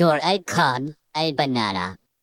mature, I con, a banana.